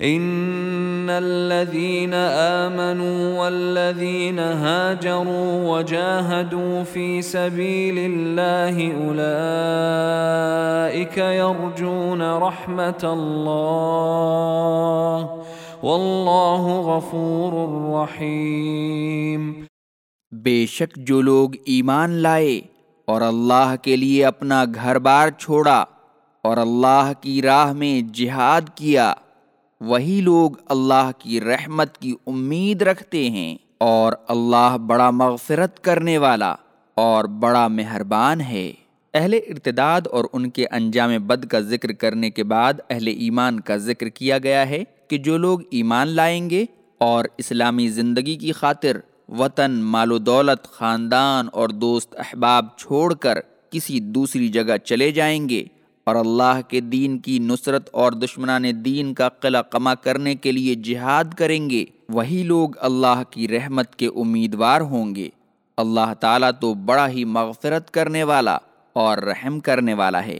ان الذين امنوا والذين هاجروا وجاهدوا في سبيل الله اولئك يرجون رحمه الله والله غفور رحيم۔ بے شک جو لوگ ایمان لائے اور اللہ کے لیے اپنا گھر بار چھوڑا اور اللہ کی راہ میں جہاد کیا وہی لوگ اللہ کی رحمت کی امید رکھتے ہیں اور اللہ بڑا مغفرت کرنے والا اور بڑا مہربان ہے۔ اہل ارتداد اور ان کے انجام بد کا ذکر کرنے کے بعد اہل ایمان کا ذکر کیا گیا ہے کہ جو لوگ ایمان لائیں گے اور اسلامی زندگی کی خاطر وطن، مال و دولت، خاندان اور دوست احباب چھوڑ کر کسی دوسری جگہ چلے جائیں گے اور اللہ کے دین کی نصرت اور دشمنان دین کا قلع کما کرنے کے لیے جہاد کریں گے، وہی لوگ اللہ کی رحمت کے امیدوار ہوں گے۔ اللہ تعالیٰ تو بڑا ہی مغفرت کرنے والا اور رحم کرنے والا ہے۔